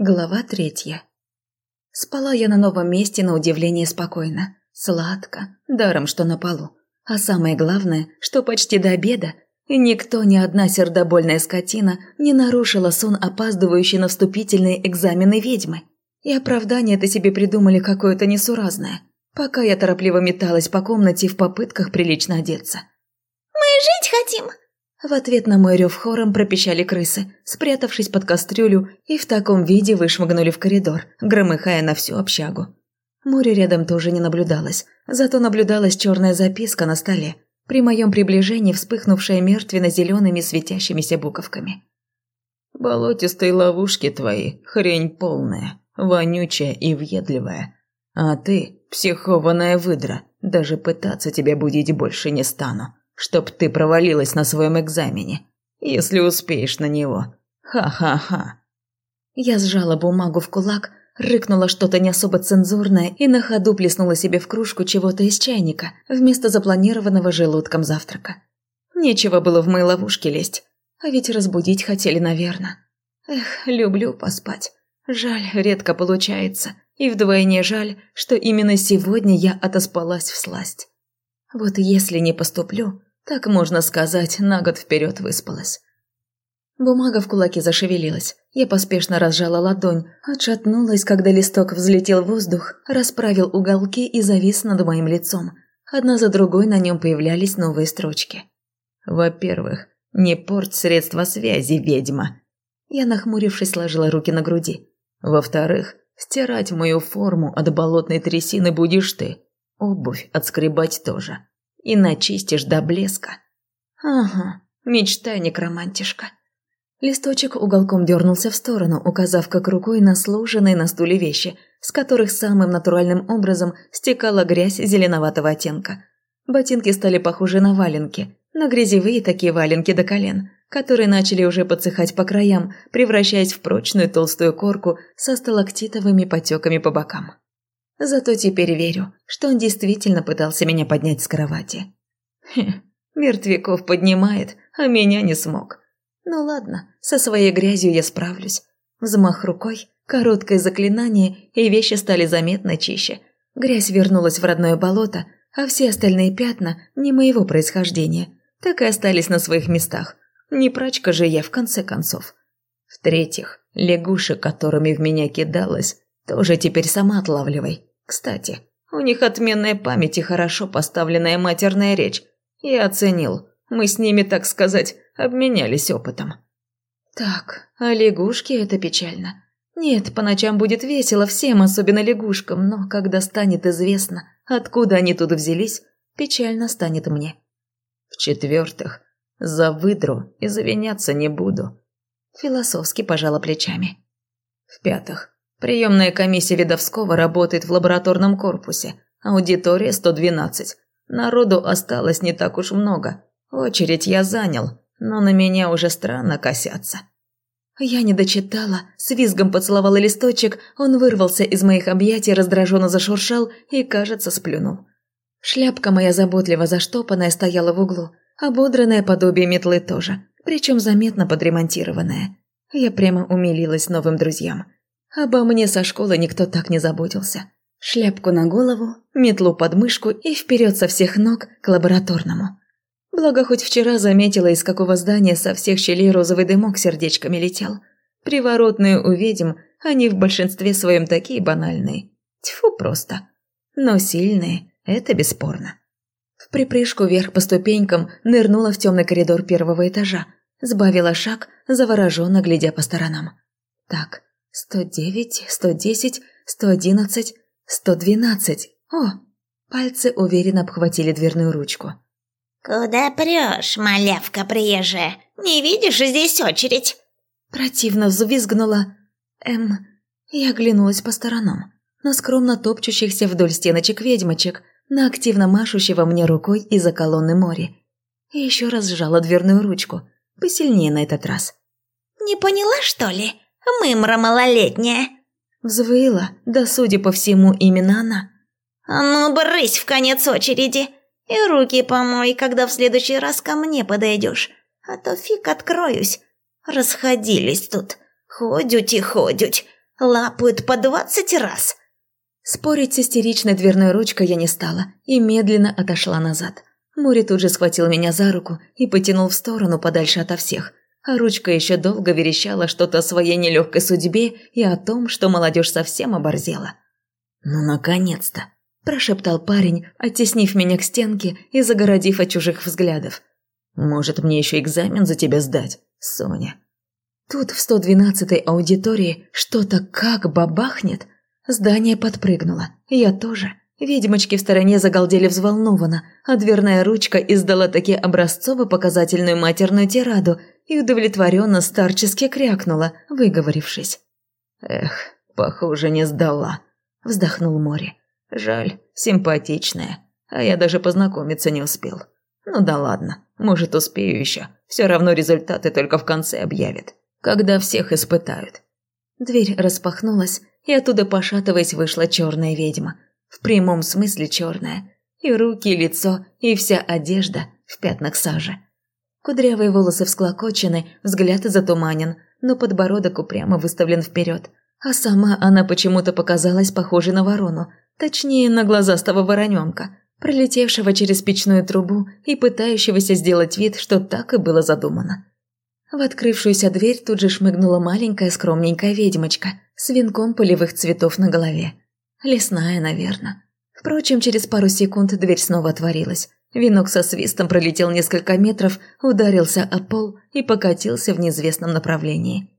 Глава третья. Спала я на новом месте на удивление спокойно. Сладко, даром что на полу. А самое главное, что почти до обеда никто, ни одна сердобольная скотина не нарушила сон опаздывающей на вступительные экзамены ведьмы. И оправдание это себе придумали какое-то несуразное, пока я торопливо металась по комнате в попытках прилично одеться. «Мы жить хотим!» В ответ на мой рев хором пропищали крысы, спрятавшись под кастрюлю и в таком виде вышмыгнули в коридор, громыхая на всю общагу. Море рядом тоже не наблюдалось, зато наблюдалась черная записка на столе, при моем приближении вспыхнувшая мертвенно-зелеными светящимися буковками. «Болотистые ловушки твои, хрень полная, вонючая и въедливая. А ты, психованная выдра, даже пытаться тебя будить больше не стану чтоб ты провалилась на своем экзамене, если успеешь на него. Ха-ха-ха». Я сжала бумагу в кулак, рыкнула что-то не особо цензурное и на ходу плеснула себе в кружку чего-то из чайника вместо запланированного желудком завтрака. Нечего было в мои ловушки лезть, а ведь разбудить хотели, наверное. Эх, люблю поспать. Жаль, редко получается, и вдвойне жаль, что именно сегодня я отоспалась в сласть. Вот если не поступлю, так можно сказать, на год вперед выспалась. Бумага в кулаке зашевелилась. Я поспешно разжала ладонь, отшатнулась, когда листок взлетел в воздух, расправил уголки и завис над моим лицом. Одна за другой на нем появлялись новые строчки. «Во-первых, не порть средства связи, ведьма!» Я, нахмурившись, сложила руки на груди. «Во-вторых, стирать мою форму от болотной трясины будешь ты. Обувь отскребать тоже и начистишь до блеска. Ага, мечтайник-романтишка. Листочек уголком дернулся в сторону, указав как рукой на сложенные на стуле вещи, с которых самым натуральным образом стекала грязь зеленоватого оттенка. Ботинки стали похожи на валенки, на грязевые такие валенки до колен, которые начали уже подсыхать по краям, превращаясь в прочную толстую корку со сталактитовыми потеками по бокам. Зато теперь верю, что он действительно пытался меня поднять с кровати. Хе, мертвяков поднимает, а меня не смог. Ну ладно, со своей грязью я справлюсь. Взмах рукой, короткое заклинание, и вещи стали заметно чище. Грязь вернулась в родное болото, а все остальные пятна, не моего происхождения, так и остались на своих местах. Не прачка же я, в конце концов. В-третьих, лягушек, которыми в меня кидалась, тоже теперь сама отлавливай. Кстати, у них отменная память и хорошо поставленная матерная речь. Я оценил. Мы с ними, так сказать, обменялись опытом. Так, а лягушки – это печально. Нет, по ночам будет весело всем, особенно лягушкам, но когда станет известно, откуда они тут взялись, печально станет мне. В-четвертых, за выдру извиняться не буду. Философски пожала плечами. В-пятых, Приемная комиссия Видовского работает в лабораторном корпусе. Аудитория 112. Народу осталось не так уж много. Очередь я занял, но на меня уже странно косятся. Я не дочитала, с визгом поцеловала листочек, он вырвался из моих объятий, раздраженно зашуршал и, кажется, сплюнул. Шляпка моя заботливо заштопанная стояла в углу, ободранное подобие метлы тоже, причем заметно подремонтированная. Я прямо умилилась новым друзьям. Обо мне со школы никто так не заботился. Шляпку на голову, метлу под мышку и вперед со всех ног к лабораторному. Благо, хоть вчера заметила, из какого здания со всех щелей розовый дымок сердечками летел. Приворотные увидим, они в большинстве своем такие банальные. Тьфу просто. Но сильные, это бесспорно. В припрыжку вверх по ступенькам нырнула в темный коридор первого этажа, сбавила шаг, завороженно глядя по сторонам. Так, Сто девять, сто десять, сто одиннадцать, сто двенадцать. О, пальцы уверенно обхватили дверную ручку. «Куда прешь, малявка приезжая? Не видишь, здесь очередь?» Противно взвизгнула. Эм, я оглянулась по сторонам. На скромно топчущихся вдоль стеночек ведьмочек, на активно машущего мне рукой из-за колонны море. И еще раз сжала дверную ручку, посильнее на этот раз. «Не поняла, что ли? Мымра малолетняя!» Взвыла, да, судя по всему, именно она. «А ну, брысь в конец очереди и руки помой, когда в следующий раз ко мне подойдешь, а то фиг откроюсь. Расходились тут, ходють и ходють, Лапают по двадцать раз. Спорить с истеричной дверной ручкой я не стала и медленно отошла назад. Мури тут же схватил меня за руку и потянул в сторону подальше ото всех, а ручка еще долго верещала что-то о своей нелегкой судьбе и о том, что молодежь совсем оборзела. «Ну, наконец-то!» – прошептал парень, оттеснив меня к стенке и загородив от чужих взглядов. «Может, мне еще экзамен за тебя сдать, Соня?» Тут в 112-й аудитории что-то как бабахнет – Здание подпрыгнуло. Я тоже. Ведьмочки в стороне загалдели взволнованно, а дверная ручка издала таки образцово-показательную матерную тираду и удовлетворенно старчески крякнула, выговорившись. «Эх, похоже, не сдала», – вздохнул Мори. «Жаль, симпатичная, а я даже познакомиться не успел. Ну да ладно, может, успею еще. Все равно результаты только в конце объявят, когда всех испытают». Дверь распахнулась, и оттуда, пошатываясь, вышла черная ведьма. В прямом смысле черная. И руки, и лицо, и вся одежда в пятнах сажи. Кудрявые волосы всклокочены, взгляд затуманен, но подбородок упрямо выставлен вперед. А сама она почему-то показалась похожей на ворону, точнее, на глазастого вороненка, пролетевшего через печную трубу и пытающегося сделать вид, что так и было задумано. В открывшуюся дверь тут же шмыгнула маленькая скромненькая ведьмочка с венком полевых цветов на голове. Лесная, наверное. Впрочем, через пару секунд дверь снова отворилась. Венок со свистом пролетел несколько метров, ударился о пол и покатился в неизвестном направлении.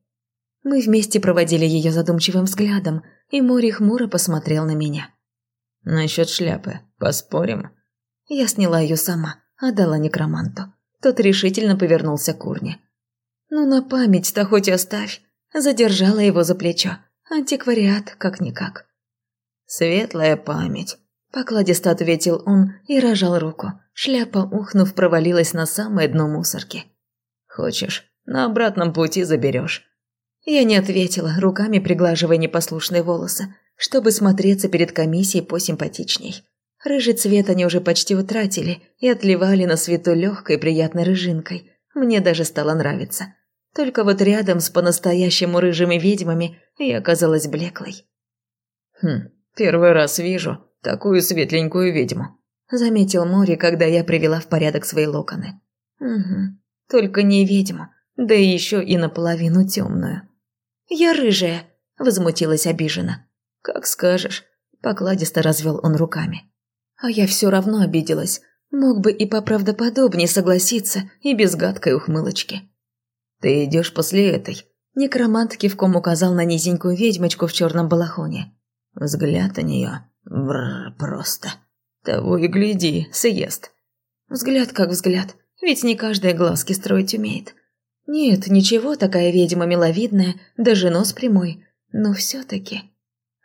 Мы вместе проводили ее задумчивым взглядом, и море хмуро посмотрел на меня. «Насчет шляпы поспорим?» Я сняла ее сама, отдала некроманту. Тот решительно повернулся к урне. «Ну, на память-то хоть оставь!» Задержала его за плечо. Антиквариат, как-никак. «Светлая память», – покладисто ответил он и рожал руку. Шляпа, ухнув, провалилась на самое дно мусорки. «Хочешь, на обратном пути заберешь?» Я не ответила, руками приглаживая непослушные волосы, чтобы смотреться перед комиссией посимпатичней. Рыжий цвет они уже почти утратили и отливали на свету легкой приятной рыжинкой. Мне даже стало нравиться. Только вот рядом с по-настоящему рыжими ведьмами я оказалась блеклой. «Хм, первый раз вижу такую светленькую ведьму», – заметил Мори, когда я привела в порядок свои локоны. «Угу, только не ведьму, да еще и наполовину темную». «Я рыжая», – возмутилась обиженно. «Как скажешь», – покладисто развел он руками. А я все равно обиделась. Мог бы и поправдоподобнее согласиться, и без гадкой ухмылочки. «Ты идешь после этой?» Некромант кивком указал на низенькую ведьмочку в черном балахоне. Взгляд на нее. Бррр, просто. Того и гляди, съест. Взгляд как взгляд, ведь не каждая глазки строить умеет. Нет, ничего, такая ведьма миловидная, даже нос прямой. Но все-таки...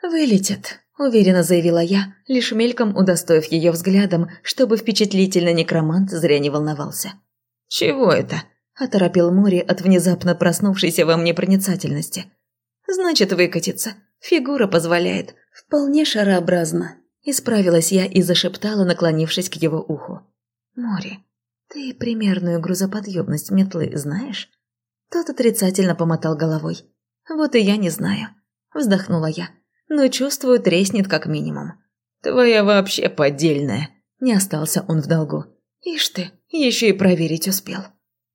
«Вылетит», – уверенно заявила я, лишь мельком удостоив ее взглядом, чтобы впечатлительный некромант зря не волновался. «Чего это?» Оторопил море от внезапно проснувшейся во мне проницательности. «Значит, выкатиться. Фигура позволяет. Вполне шарообразно». Исправилась я и зашептала, наклонившись к его уху. «Море, ты примерную грузоподъемность метлы знаешь?» Тот отрицательно помотал головой. «Вот и я не знаю», – вздохнула я. «Но чувствую, треснет как минимум». «Твоя вообще поддельная», – не остался он в долгу. «Ишь ты, еще и проверить успел».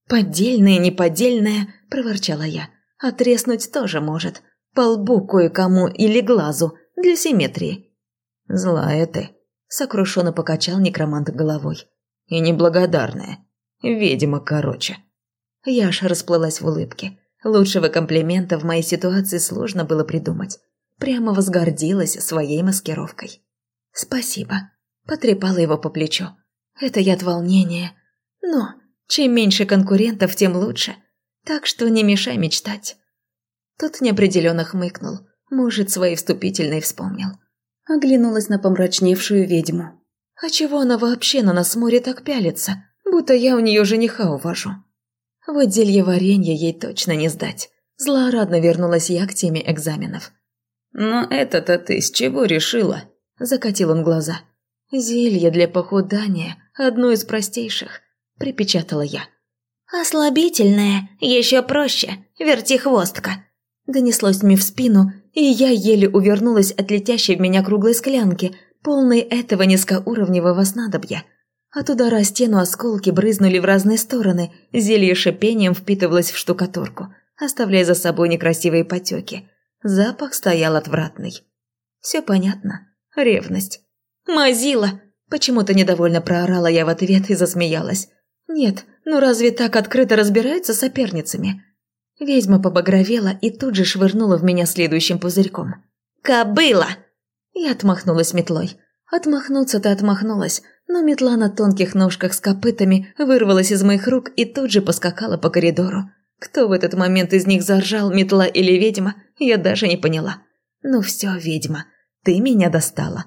«Поддельное, неподдельное», – проворчала я. «Отреснуть тоже может. По лбу кое-кому или глазу, для симметрии». «Злая ты», – сокрушенно покачал некромант головой. «И неблагодарная. Ведьма короче». Я аж расплылась в улыбке. Лучшего комплимента в моей ситуации сложно было придумать. Прямо возгордилась своей маскировкой. «Спасибо», – потрепала его по плечу. «Это я от волнения. Но чем меньше конкурентов, тем лучше. Так что не мешай мечтать. Тот неопределенно хмыкнул. Может, свои вступительные вспомнил. Оглянулась на помрачневшую ведьму. А чего она вообще на нас море так пялится? Будто я у нее жениха увожу. В отделье варенья ей точно не сдать. Злорадно вернулась я к теме экзаменов. «Но это-то ты с чего решила?» Закатил он глаза. «Зелье для похудания, одно из простейших припечатала я. «Ослабительное, еще проще, вертихвостка», донеслось мне в спину, и я еле увернулась от летящей в меня круглой склянки, полной этого низкоуровневого снадобья. От удара о стену осколки брызнули в разные стороны, зелье шипением впитывалось в штукатурку, оставляя за собой некрасивые потеки. Запах стоял отвратный. Все понятно. Ревность. «Мазила!» Почему-то недовольно проорала я в ответ и засмеялась. «Нет, ну разве так открыто разбираются соперницами?» Ведьма побагровела и тут же швырнула в меня следующим пузырьком. «Кобыла!» Я отмахнулась метлой. Отмахнуться-то отмахнулась, но метла на тонких ножках с копытами вырвалась из моих рук и тут же поскакала по коридору. Кто в этот момент из них заржал, метла или ведьма, я даже не поняла. «Ну все, ведьма, ты меня достала».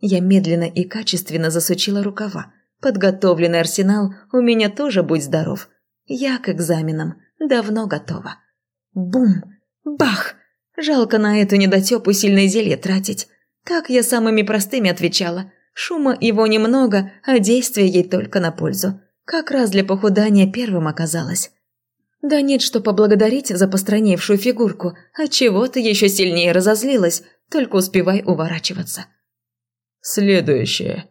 Я медленно и качественно засучила рукава. Подготовленный арсенал у меня тоже будь здоров. Я к экзаменам давно готова. Бум! Бах! Жалко на эту недотепу сильное зелье тратить. Так я самыми простыми отвечала. Шума его немного, а действие ей только на пользу. Как раз для похудания первым оказалось. Да нет, что поблагодарить за постраневшую фигурку, а чего ты еще сильнее разозлилась, только успевай уворачиваться. Следующее.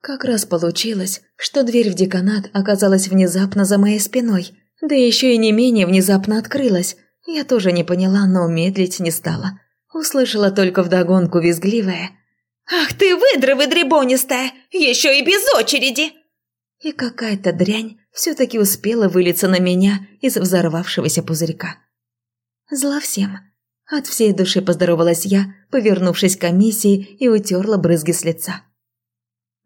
Как раз получилось, что дверь в деканат оказалась внезапно за моей спиной, да еще и не менее внезапно открылась. Я тоже не поняла, но медлить не стала. Услышала только вдогонку визгливое «Ах ты, выдра выдребонистая! Еще и без очереди!» И какая-то дрянь все-таки успела вылиться на меня из взорвавшегося пузырька. Зла всем. От всей души поздоровалась я, повернувшись к комиссии и утерла брызги с лица.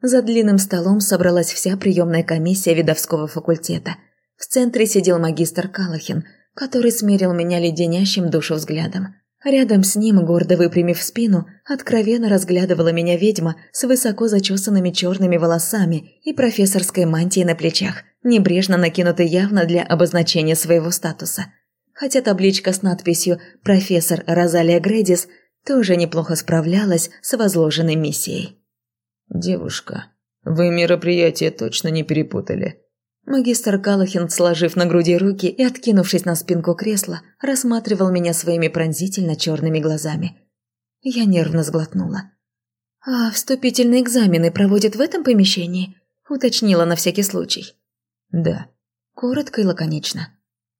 За длинным столом собралась вся приемная комиссия видовского факультета. В центре сидел магистр Калахин, который смерил меня леденящим душу взглядом. Рядом с ним, гордо выпрямив спину, откровенно разглядывала меня ведьма с высоко зачесанными черными волосами и профессорской мантией на плечах, небрежно накинутой явно для обозначения своего статуса – хотя табличка с надписью «Профессор Розалия Гредис» тоже неплохо справлялась с возложенной миссией. «Девушка, вы мероприятие точно не перепутали?» Магистр Калахин, сложив на груди руки и откинувшись на спинку кресла, рассматривал меня своими пронзительно черными глазами. Я нервно сглотнула. «А вступительные экзамены проводят в этом помещении?» – уточнила на всякий случай. «Да». Коротко и лаконично.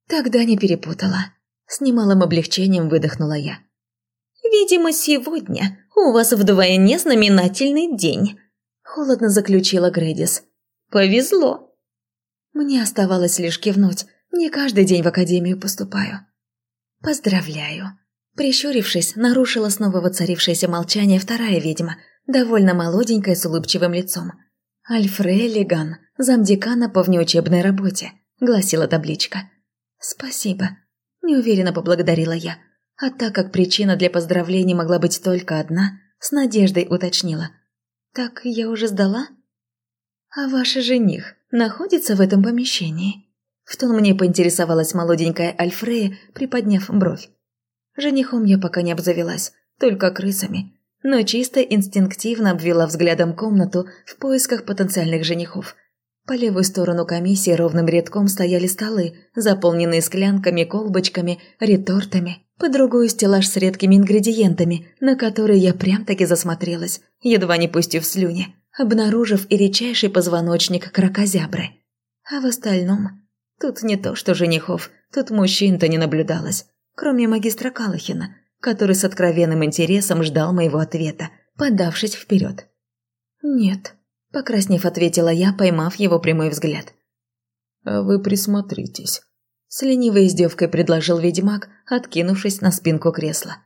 Тогда не перепутала. С немалым облегчением выдохнула я. «Видимо, сегодня у вас вдвойне знаменательный день», – холодно заключила Грэдис. «Повезло». Мне оставалось лишь кивнуть. Не каждый день в академию поступаю. «Поздравляю». Прищурившись, нарушила снова воцарившееся молчание вторая ведьма, довольно молоденькая с улыбчивым лицом. «Альфре Леган, замдекана по внеучебной работе», – гласила табличка. «Спасибо», – неуверенно поблагодарила я. А так как причина для поздравлений могла быть только одна, с надеждой уточнила. «Так я уже сдала?» «А ваш жених находится в этом помещении?» В тон мне поинтересовалась молоденькая Альфрея, приподняв бровь. Женихом я пока не обзавелась, только крысами, но чисто инстинктивно обвела взглядом комнату в поисках потенциальных женихов – по левую сторону комиссии ровным рядком стояли столы, заполненные склянками, колбочками, ретортами. По другую стеллаж с редкими ингредиентами, на которые я прям-таки засмотрелась, едва не пустив слюни, обнаружив и редчайший позвоночник кракозябры. А в остальном... Тут не то что женихов, тут мужчин-то не наблюдалось, кроме магистра Калахина, который с откровенным интересом ждал моего ответа, подавшись вперед. «Нет», Покраснев, ответила я, поймав его прямой взгляд. «А вы присмотритесь», – с ленивой издевкой предложил ведьмак, откинувшись на спинку кресла.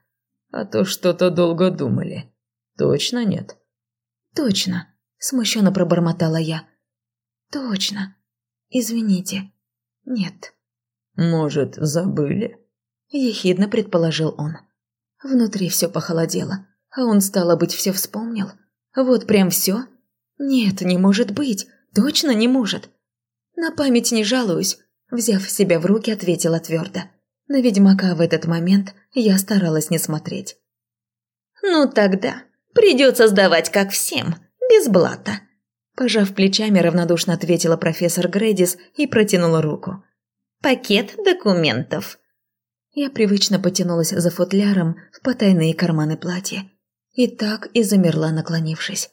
«А то что-то долго думали. Точно нет?» «Точно», – смущенно пробормотала я. «Точно. Извините. Нет». «Может, забыли?» – ехидно предположил он. Внутри все похолодело, а он, стало быть, все вспомнил. Вот прям все «Нет, не может быть. Точно не может». «На память не жалуюсь», – взяв себя в руки, ответила твердо. На ведьмака в этот момент я старалась не смотреть. «Ну тогда придется сдавать как всем, без блата», – пожав плечами, равнодушно ответила профессор Грэдис и протянула руку. «Пакет документов». Я привычно потянулась за футляром в потайные карманы платья. И так и замерла, наклонившись.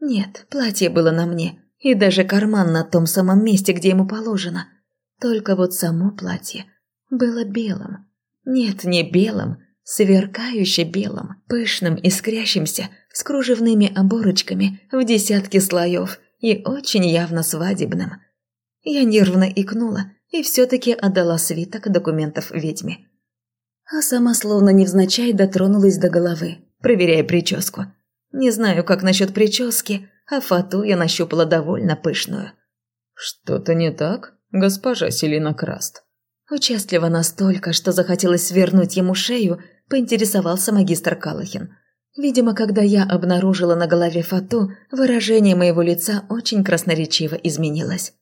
Нет, платье было на мне, и даже карман на том самом месте, где ему положено. Только вот само платье было белым. Нет, не белым, сверкающе белым, пышным, искрящимся, с кружевными оборочками в десятки слоев и очень явно свадебным. Я нервно икнула и все-таки отдала свиток документов ведьме а сама словно невзначай дотронулась до головы, проверяя прическу. Не знаю, как насчет прически, а фату я нащупала довольно пышную. «Что-то не так, госпожа Селина Краст?» Участливо настолько, что захотелось свернуть ему шею, поинтересовался магистр Калахин. Видимо, когда я обнаружила на голове фату, выражение моего лица очень красноречиво изменилось.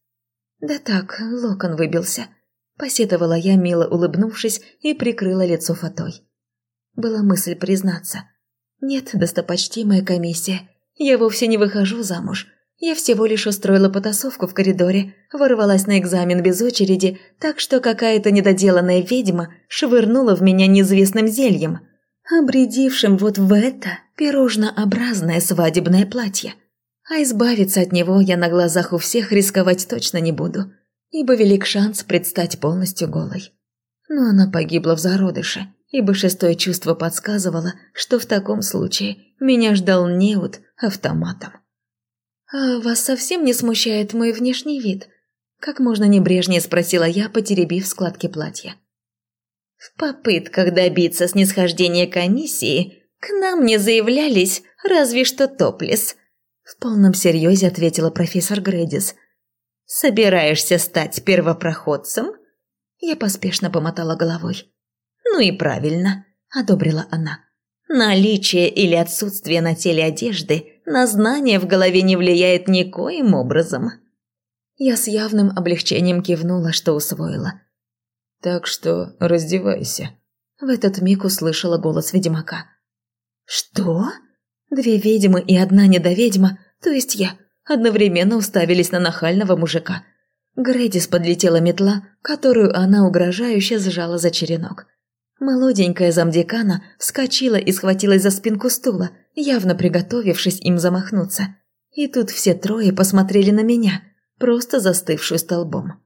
Да так, локон выбился – Посетовала я, мило улыбнувшись, и прикрыла лицо фатой. Была мысль признаться. «Нет, достопочтимая комиссия, я вовсе не выхожу замуж. Я всего лишь устроила потасовку в коридоре, ворвалась на экзамен без очереди, так что какая-то недоделанная ведьма швырнула в меня неизвестным зельем, обредившим вот в это пирожнообразное свадебное платье. А избавиться от него я на глазах у всех рисковать точно не буду ибо велик шанс предстать полностью голой. Но она погибла в зародыше, ибо шестое чувство подсказывало, что в таком случае меня ждал неуд автоматом. «А вас совсем не смущает мой внешний вид?» Как можно небрежнее спросила я, потеребив складки платья. «В попытках добиться снисхождения комиссии к нам не заявлялись разве что топлес», в полном серьезе ответила профессор Грэдис, «Собираешься стать первопроходцем?» Я поспешно помотала головой. «Ну и правильно», – одобрила она. «Наличие или отсутствие на теле одежды на знание в голове не влияет никоим образом». Я с явным облегчением кивнула, что усвоила. «Так что раздевайся». В этот миг услышала голос ведьмака. «Что?» Две ведьмы и одна недоведьма, то есть я, одновременно уставились на нахального мужика. Грэдис подлетела метла, которую она угрожающе сжала за черенок. Молоденькая замдекана вскочила и схватилась за спинку стула, явно приготовившись им замахнуться. И тут все трое посмотрели на меня, просто застывшую столбом.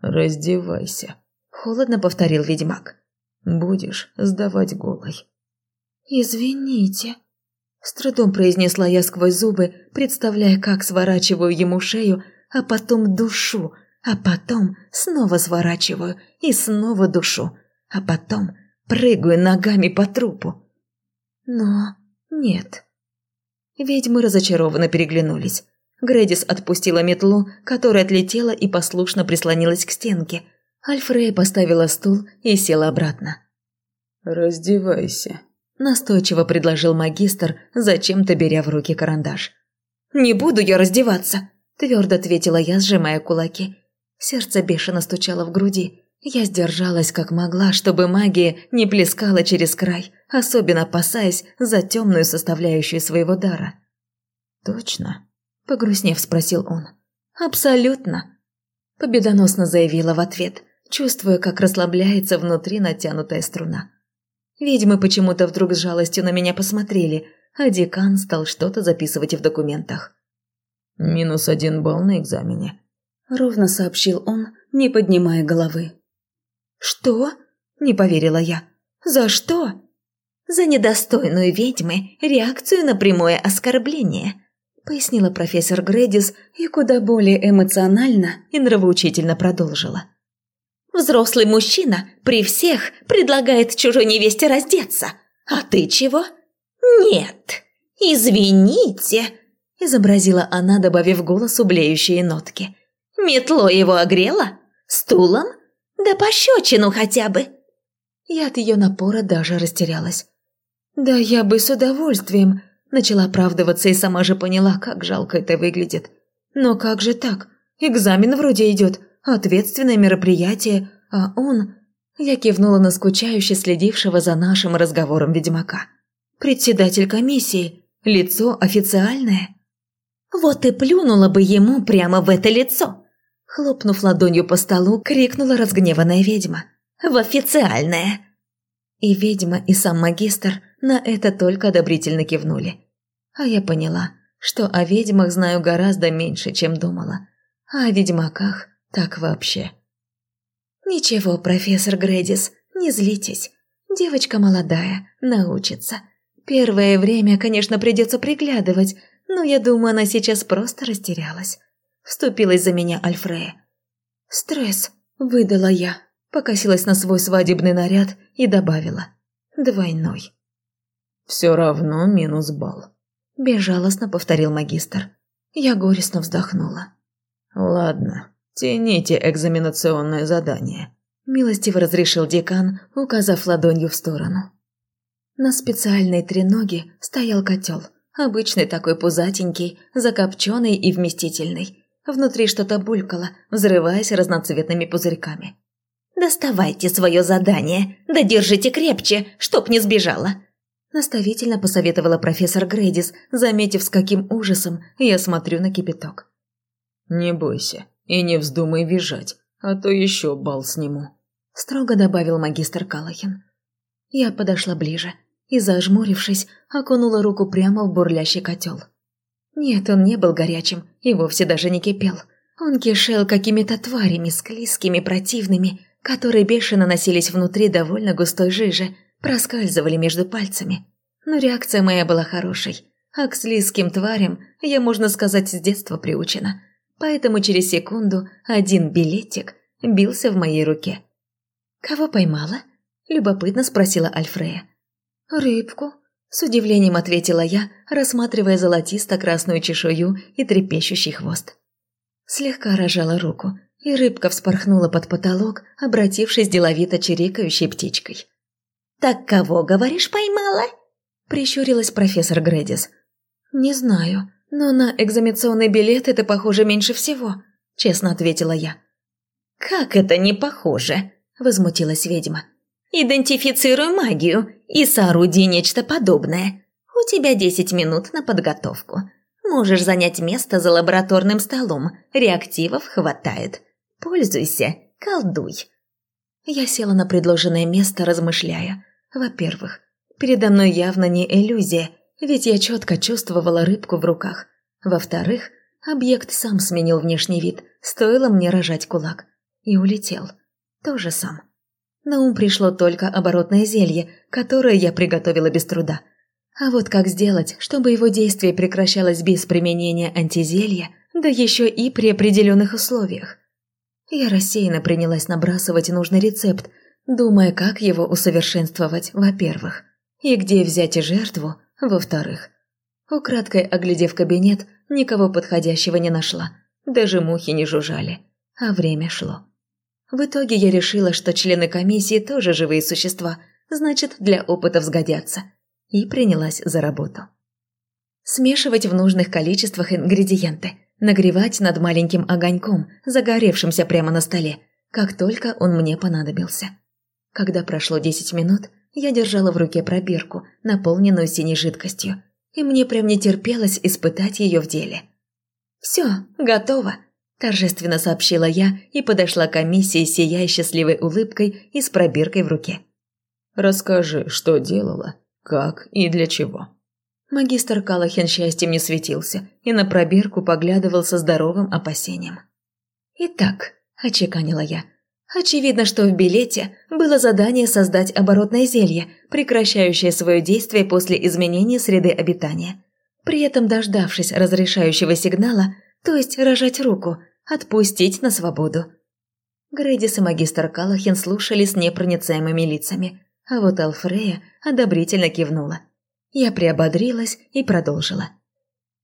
«Раздевайся», – холодно повторил ведьмак. «Будешь сдавать голой». «Извините», с трудом произнесла я сквозь зубы, представляя, как сворачиваю ему шею, а потом душу, а потом снова сворачиваю и снова душу, а потом прыгаю ногами по трупу. Но нет. Ведьмы разочарованно переглянулись. Грэдис отпустила метлу, которая отлетела и послушно прислонилась к стенке. Альфрея поставила стул и села обратно. «Раздевайся», Настойчиво предложил магистр, зачем-то беря в руки карандаш. «Не буду я раздеваться», – твердо ответила я, сжимая кулаки. Сердце бешено стучало в груди. Я сдержалась как могла, чтобы магия не плескала через край, особенно опасаясь за темную составляющую своего дара. «Точно?» – погрустнев спросил он. «Абсолютно», – победоносно заявила в ответ, чувствуя, как расслабляется внутри натянутая струна. Ведьмы почему-то вдруг с жалостью на меня посмотрели, а декан стал что-то записывать в документах. «Минус один балл на экзамене», – ровно сообщил он, не поднимая головы. «Что?» – не поверила я. «За что?» «За недостойную ведьмы реакцию на прямое оскорбление», – пояснила профессор Грэдис и куда более эмоционально и нравоучительно продолжила. Взрослый мужчина при всех предлагает чужой невесте раздеться. А ты чего? Нет. Извините, изобразила она, добавив голосу блеющие нотки. Метло его огрела? Стулом? Да пощечину хотя бы. Я от ее напора даже растерялась. «Да я бы с удовольствием», – начала оправдываться и сама же поняла, как жалко это выглядит. «Но как же так? Экзамен вроде идет, ответственное мероприятие, а он... Я кивнула на скучающе следившего за нашим разговором ведьмака. Председатель комиссии, лицо официальное. Вот и плюнула бы ему прямо в это лицо. Хлопнув ладонью по столу, крикнула разгневанная ведьма. в официальное». И ведьма, и сам магистр на это только одобрительно кивнули. А я поняла, что о ведьмах знаю гораздо меньше, чем думала. А о ведьмаках так вообще. «Ничего, профессор Грэдис, не злитесь. Девочка молодая, научится. Первое время, конечно, придется приглядывать, но я думаю, она сейчас просто растерялась. Вступилась за меня Альфрея. «Стресс», – выдала я, покосилась на свой свадебный наряд и добавила. «Двойной». «Все равно минус балл», – безжалостно повторил магистр. Я горестно вздохнула. «Ладно, тяните экзаменационное задание», – милостиво разрешил декан, указав ладонью в сторону. На специальной треноге стоял котел, обычный такой пузатенький, закопченный и вместительный. Внутри что-то булькало, взрываясь разноцветными пузырьками. «Доставайте свое задание, да держите крепче, чтоб не сбежала!» Наставительно посоветовала профессор Грейдис, заметив, с каким ужасом я смотрю на кипяток. «Не бойся и не вздумай визжать, а то еще бал сниму», – строго добавил магистр Калахин. Я подошла ближе и, зажмурившись, окунула руку прямо в бурлящий котел. Нет, он не был горячим и вовсе даже не кипел. Он кишел какими-то тварями склизкими, противными, которые бешено носились внутри довольно густой жижи, проскальзывали между пальцами. Но реакция моя была хорошей, а к слизким тварям я, можно сказать, с детства приучена. Поэтому через секунду один билетик бился в моей руке. «Кого поймала?» – любопытно спросила Альфрея. «Рыбку», – с удивлением ответила я, рассматривая золотисто-красную чешую и трепещущий хвост. Слегка рожала руку, и рыбка вспорхнула под потолок, обратившись деловито чирикающей птичкой. «Так кого, говоришь, поймала?» – прищурилась профессор Грэдис. «Не знаю, но на экзаменационный билет это похоже меньше всего», – честно ответила я. «Как это не похоже?» – возмутилась ведьма. Идентифицируй магию и сооруди нечто подобное. У тебя 10 минут на подготовку. Можешь занять место за лабораторным столом. Реактивов хватает. Пользуйся, колдуй. Я села на предложенное место, размышляя. Во-первых, передо мной явно не иллюзия, ведь я четко чувствовала рыбку в руках. Во-вторых, объект сам сменил внешний вид, стоило мне рожать кулак. И улетел. Тоже сам. На ум пришло только оборотное зелье, которое я приготовила без труда. А вот как сделать, чтобы его действие прекращалось без применения антизелья, да еще и при определенных условиях? Я рассеянно принялась набрасывать нужный рецепт, думая, как его усовершенствовать, во-первых, и где взять жертву, во-вторых. Украдкой оглядев кабинет, никого подходящего не нашла, даже мухи не жужжали, а время шло. В итоге я решила, что члены комиссии тоже живые существа, значит, для опытов сгодятся. И принялась за работу. Смешивать в нужных количествах ингредиенты, нагревать над маленьким огоньком, загоревшимся прямо на столе, как только он мне понадобился. Когда прошло 10 минут, я держала в руке пробирку, наполненную синей жидкостью, и мне прям не терпелось испытать ее в деле. «Все, готово», торжественно сообщила я и подошла к комиссии, сияя счастливой улыбкой и с пробиркой в руке. «Расскажи, что делала, как и для чего». Магистр Калахин счастьем не светился и на пробирку поглядывал со здоровым опасением. «Итак», – очеканила я, – «очевидно, что в билете было задание создать оборотное зелье, прекращающее свое действие после изменения среды обитания. При этом, дождавшись разрешающего сигнала, то есть рожать руку, отпустить на свободу. Грэдис и магистр Калахин слушали с непроницаемыми лицами, а вот Алфрея одобрительно кивнула. Я приободрилась и продолжила.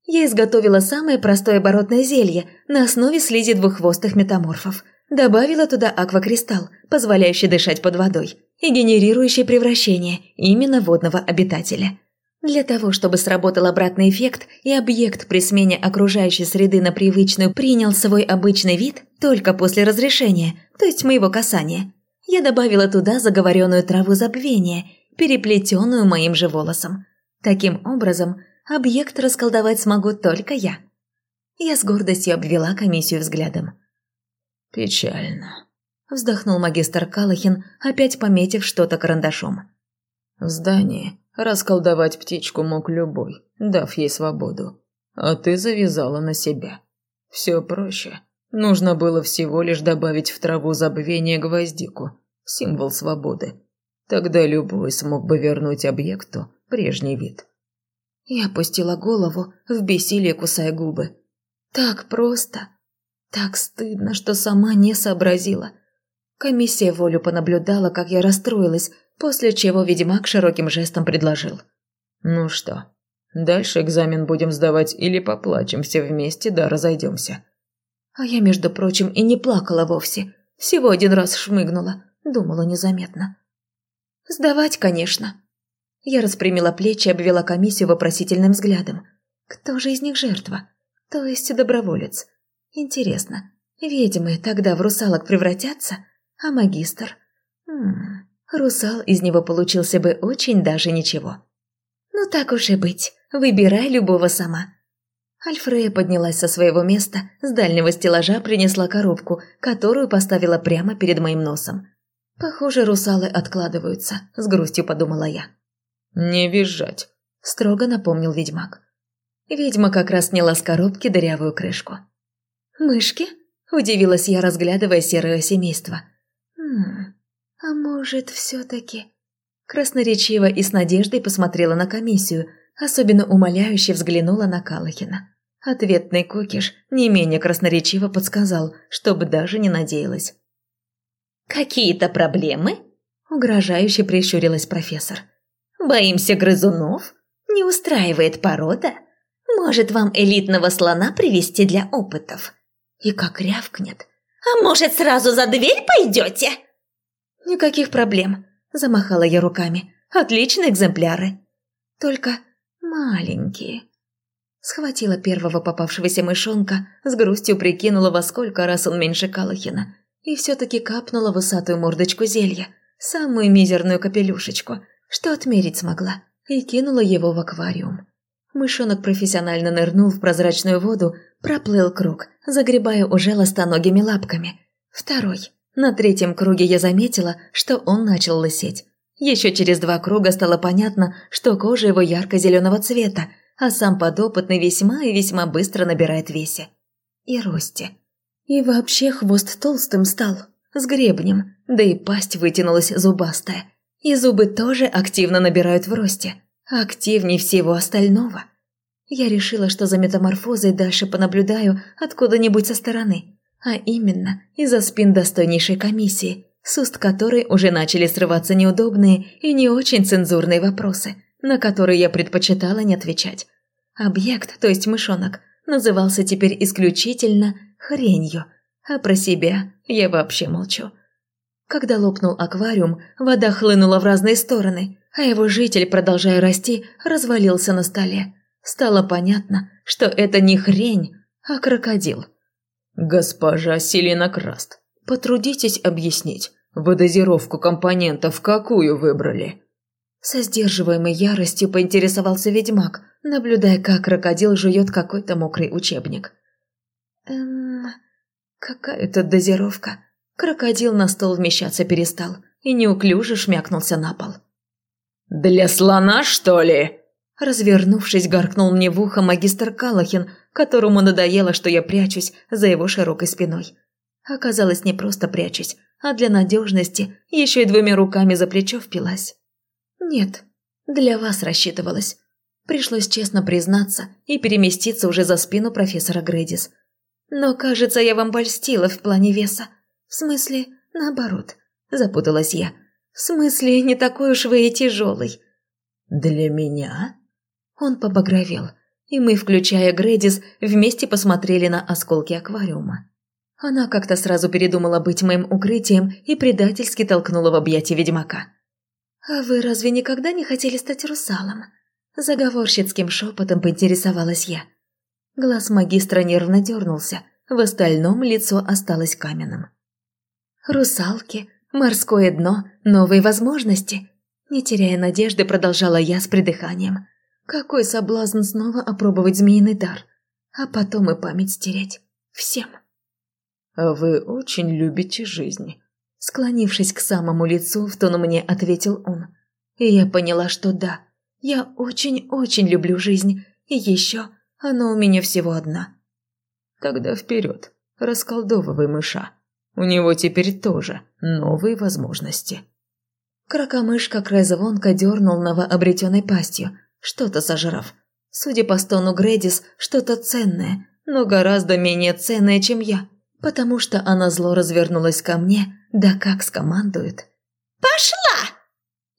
Я изготовила самое простое оборотное зелье на основе слизи двуххвостых метаморфов. Добавила туда аквакристалл, позволяющий дышать под водой, и генерирующий превращение именно водного обитателя – для того, чтобы сработал обратный эффект и объект при смене окружающей среды на привычную принял свой обычный вид только после разрешения, то есть моего касания, я добавила туда заговоренную траву забвения, переплетенную моим же волосом. Таким образом, объект расколдовать смогу только я. Я с гордостью обвела комиссию взглядом. «Печально», – Вздохнул магистр Калахин, опять пометив что-то карандашом. В здании расколдовать птичку мог любой, дав ей свободу. А ты завязала на себя. Все проще. Нужно было всего лишь добавить в траву забвения гвоздику, символ свободы. Тогда любой смог бы вернуть объекту прежний вид. Я опустила голову, в бессилии кусая губы. Так просто. Так стыдно, что сама не сообразила. Комиссия волю понаблюдала, как я расстроилась, после чего ведьмак широким жестом предложил. «Ну что, дальше экзамен будем сдавать или поплачем все вместе, да разойдемся?» А я, между прочим, и не плакала вовсе. Всего один раз шмыгнула, думала незаметно. «Сдавать, конечно». Я распрямила плечи и обвела комиссию вопросительным взглядом. Кто же из них жертва? То есть доброволец. Интересно, ведьмы тогда в русалок превратятся, а магистр? Хм, русал из него получился бы очень даже ничего. Ну так уж и быть, выбирай любого сама. Альфрея поднялась со своего места, с дальнего стеллажа принесла коробку, которую поставила прямо перед моим носом. Похоже, русалы откладываются, с грустью подумала я. «Не визжать», – строго напомнил ведьмак. Ведьма как раз сняла с коробки дырявую крышку. «Мышки?» – удивилась я, разглядывая серое семейство. «Хм, а может, все-таки...» Красноречиво и с надеждой посмотрела на комиссию, особенно умоляюще взглянула на Калахина. Ответный кокиш не менее красноречиво подсказал, чтобы даже не надеялась. «Какие-то проблемы?» – угрожающе прищурилась профессор. «Боимся грызунов? Не устраивает порода? Может, вам элитного слона привести для опытов?» И как рявкнет. «А может, сразу за дверь пойдете?» «Никаких проблем», – замахала я руками. «Отличные экземпляры. Только маленькие». Схватила первого попавшегося мышонка, с грустью прикинула, во сколько раз он меньше Калахина, и все-таки капнула высатую мордочку зелья, самую мизерную капелюшечку, что отмерить смогла, и кинула его в аквариум. Мышонок профессионально нырнул в прозрачную воду, проплыл круг, загребая уже ластоногими лапками. Второй. На третьем круге я заметила, что он начал лысеть. Еще через два круга стало понятно, что кожа его ярко-зеленого цвета, а сам подопытный весьма и весьма быстро набирает весе. И росте. И вообще хвост толстым стал, с гребнем, да и пасть вытянулась зубастая. И зубы тоже активно набирают в росте активнее всего остального. Я решила, что за метаморфозой дальше понаблюдаю откуда-нибудь со стороны, а именно из-за спин достойнейшей комиссии, с уст которой уже начали срываться неудобные и не очень цензурные вопросы, на которые я предпочитала не отвечать. Объект, то есть мышонок, назывался теперь исключительно хренью, а про себя я вообще молчу. Когда лопнул аквариум, вода хлынула в разные стороны, а его житель, продолжая расти, развалился на столе. Стало понятно, что это не хрень, а крокодил. «Госпожа Селена Краст, потрудитесь объяснить, вы дозировку компонентов какую выбрали?» Со сдерживаемой яростью поинтересовался ведьмак, наблюдая, как крокодил жует какой-то мокрый учебник. «Эм... Какая-то дозировка?» Крокодил на стол вмещаться перестал и неуклюже шмякнулся на пол. «Для слона, что ли?» Развернувшись, гаркнул мне в ухо магистр Калахин, которому надоело, что я прячусь за его широкой спиной. Оказалось, не просто прячусь, а для надежности еще и двумя руками за плечо впилась. Нет, для вас рассчитывалась. Пришлось честно признаться и переместиться уже за спину профессора Грэдис. Но, кажется, я вам польстила в плане веса. В смысле, наоборот, запуталась я. В смысле, не такой уж вы и тяжелый. Для меня? Он побагровел, и мы, включая Грэдис, вместе посмотрели на осколки аквариума. Она как-то сразу передумала быть моим укрытием и предательски толкнула в объятия ведьмака. «А вы разве никогда не хотели стать русалом?» Заговорщицким шепотом поинтересовалась я. Глаз магистра нервно дернулся, в остальном лицо осталось каменным. «Русалки Морское дно, новые возможности. Не теряя надежды, продолжала я с придыханием. Какой соблазн снова опробовать змеиный дар, а потом и память стереть. Всем. А вы очень любите жизнь. Склонившись к самому лицу, в тон мне ответил он. И я поняла, что да, я очень-очень люблю жизнь, и еще она у меня всего одна. Тогда вперед, расколдовывай мыша. У него теперь тоже новые возможности. Кракомышка край звонко дернул новообретенной пастью, что-то сожрав. Судя по стону Грэдис, что-то ценное, но гораздо менее ценное, чем я, потому что она зло развернулась ко мне, да как скомандует. «Пошла!»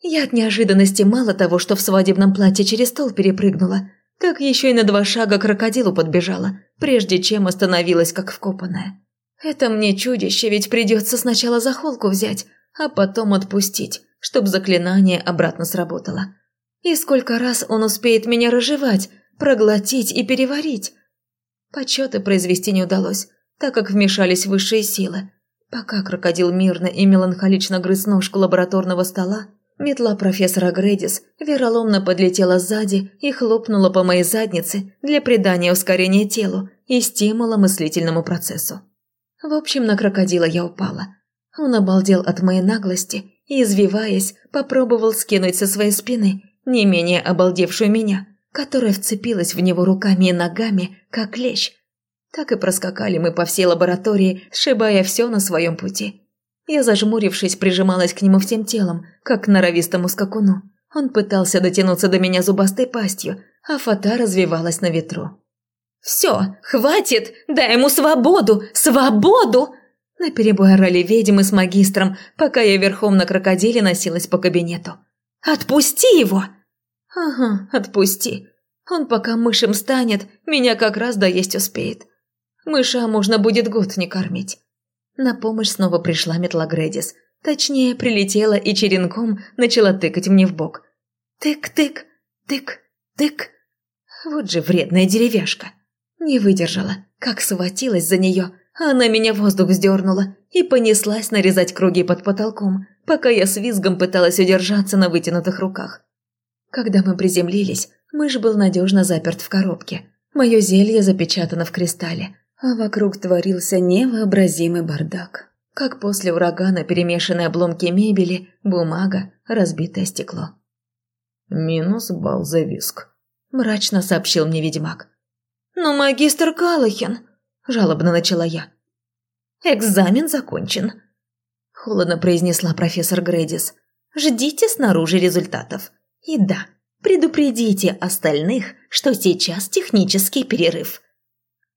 Я от неожиданности мало того, что в свадебном платье через стол перепрыгнула, так еще и на два шага крокодилу подбежала, прежде чем остановилась как вкопанная. Это мне чудище, ведь придется сначала за холку взять, а потом отпустить, чтоб заклинание обратно сработало. И сколько раз он успеет меня разжевать, проглотить и переварить? Почеты произвести не удалось, так как вмешались высшие силы. Пока крокодил мирно и меланхолично грыз ножку лабораторного стола, метла профессора Грэдис вероломно подлетела сзади и хлопнула по моей заднице для придания ускорения телу и стимула мыслительному процессу. В общем, на крокодила я упала. Он обалдел от моей наглости и, извиваясь, попробовал скинуть со своей спины не менее обалдевшую меня, которая вцепилась в него руками и ногами, как лещ. Так и проскакали мы по всей лаборатории, сшибая все на своем пути. Я, зажмурившись, прижималась к нему всем телом, как к норовистому скакуну. Он пытался дотянуться до меня зубастой пастью, а фата развивалась на ветру. «Все, хватит! Дай ему свободу! Свободу!» Наперебой орали ведьмы с магистром, пока я верхом на крокодиле носилась по кабинету. «Отпусти его!» «Ага, отпусти. Он пока мышем станет, меня как раз доесть успеет. Мыша можно будет год не кормить». На помощь снова пришла метла Грэдис. Точнее, прилетела и черенком начала тыкать мне в бок. Тык-тык, тык-тык. Вот же вредная деревяшка. Не выдержала, как схватилась за нее. Она меня воздух вздернула и понеслась нарезать круги под потолком, пока я с визгом пыталась удержаться на вытянутых руках. Когда мы приземлились, мышь был надежно заперт в коробке. Мое зелье запечатано в кристалле, а вокруг творился невообразимый бардак. Как после урагана перемешанные обломки мебели, бумага, разбитое стекло. «Минус балл за виск», – мрачно сообщил мне ведьмак. «Но магистр Калахин», – жалобно начала я. «Экзамен закончен», – холодно произнесла профессор Грэдис. «Ждите снаружи результатов. И да, предупредите остальных, что сейчас технический перерыв».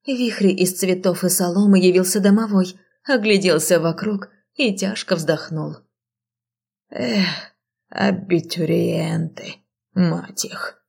В вихре из цветов и соломы явился домовой, огляделся вокруг и тяжко вздохнул. «Эх, абитуриенты, мать их!»